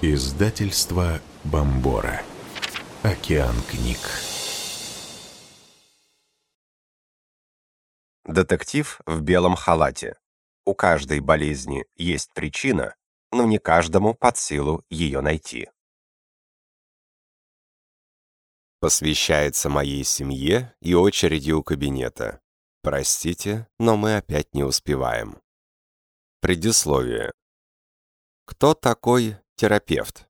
Издательство Бомбора. Океан книг. Детектив в белом халате. У каждой болезни есть причина, но не каждому под силу ее найти. Посвящается моей семье и очереди у кабинета. Простите, но мы опять не успеваем. Предисловие. Кто такой терапевт?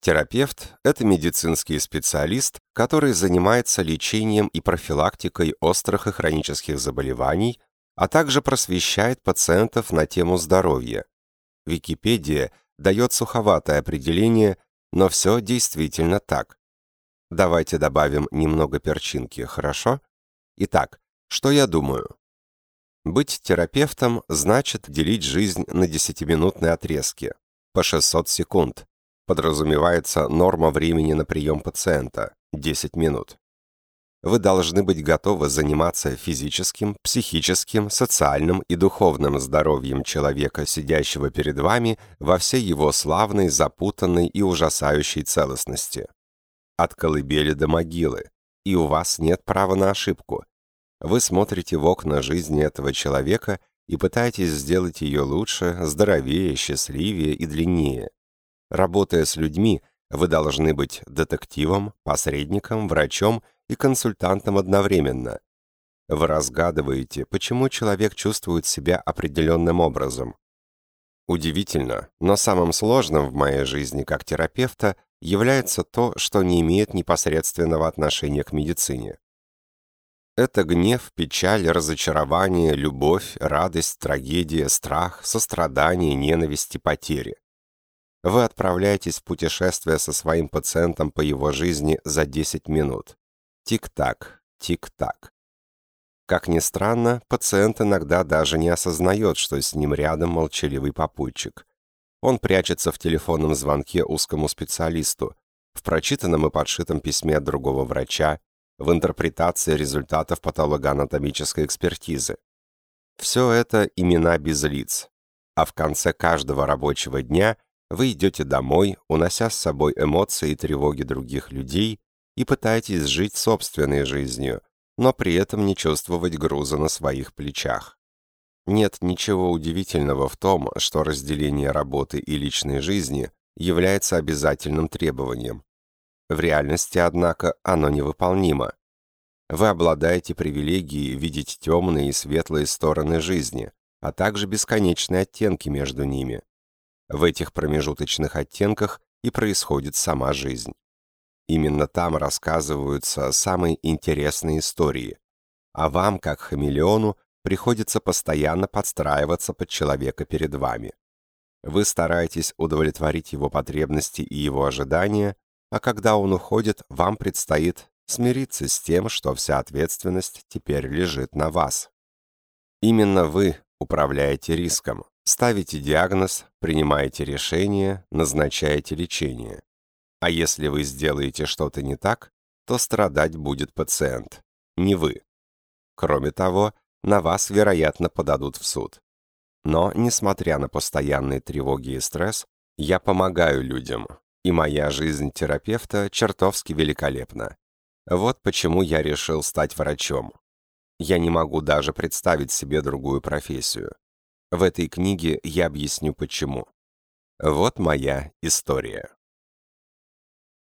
Терапевт – это медицинский специалист, который занимается лечением и профилактикой острых и хронических заболеваний, а также просвещает пациентов на тему здоровья. Википедия дает суховатое определение, но все действительно так. Давайте добавим немного перчинки, хорошо? Итак, что я думаю? Быть терапевтом значит делить жизнь на десятиминутные отрезки, по 600 секунд. Подразумевается норма времени на прием пациента – 10 минут. Вы должны быть готовы заниматься физическим, психическим, социальным и духовным здоровьем человека, сидящего перед вами, во всей его славной, запутанной и ужасающей целостности. От колыбели до могилы. И у вас нет права на ошибку, вы смотрите в окна жизни этого человека и пытаетесь сделать ее лучше, здоровее, счастливее и длиннее. Работая с людьми, вы должны быть детективом, посредником, врачом и консультантом одновременно. Вы разгадываете, почему человек чувствует себя определенным образом. Удивительно, но самым сложным в моей жизни как терапевта является то, что не имеет непосредственного отношения к медицине. Это гнев, печаль, разочарование, любовь, радость, трагедия, страх, сострадание, ненависть и потери. Вы отправляетесь в путешествие со своим пациентом по его жизни за 10 минут. Тик-так, тик-так. Как ни странно, пациент иногда даже не осознает, что с ним рядом молчаливый попутчик. Он прячется в телефонном звонке узкому специалисту, в прочитанном и подшитом письме от другого врача, в интерпретации результатов патологоанатомической экспертизы. Все это имена без лиц, а в конце каждого рабочего дня вы идете домой, унося с собой эмоции и тревоги других людей и пытаетесь жить собственной жизнью, но при этом не чувствовать груза на своих плечах. Нет ничего удивительного в том, что разделение работы и личной жизни является обязательным требованием. В реальности, однако, оно невыполнимо. Вы обладаете привилегией видеть темные и светлые стороны жизни, а также бесконечные оттенки между ними. В этих промежуточных оттенках и происходит сама жизнь. Именно там рассказываются самые интересные истории, а вам, как хамелеону, приходится постоянно подстраиваться под человека перед вами. Вы стараетесь удовлетворить его потребности и его ожидания, а когда он уходит, вам предстоит смириться с тем, что вся ответственность теперь лежит на вас. Именно вы управляете риском, ставите диагноз, принимаете решение, назначаете лечение. А если вы сделаете что-то не так, то страдать будет пациент, не вы. Кроме того, на вас, вероятно, подадут в суд. Но, несмотря на постоянные тревоги и стресс, я помогаю людям, и моя жизнь терапевта чертовски великолепна. Вот почему я решил стать врачом. Я не могу даже представить себе другую профессию. В этой книге я объясню почему. Вот моя история.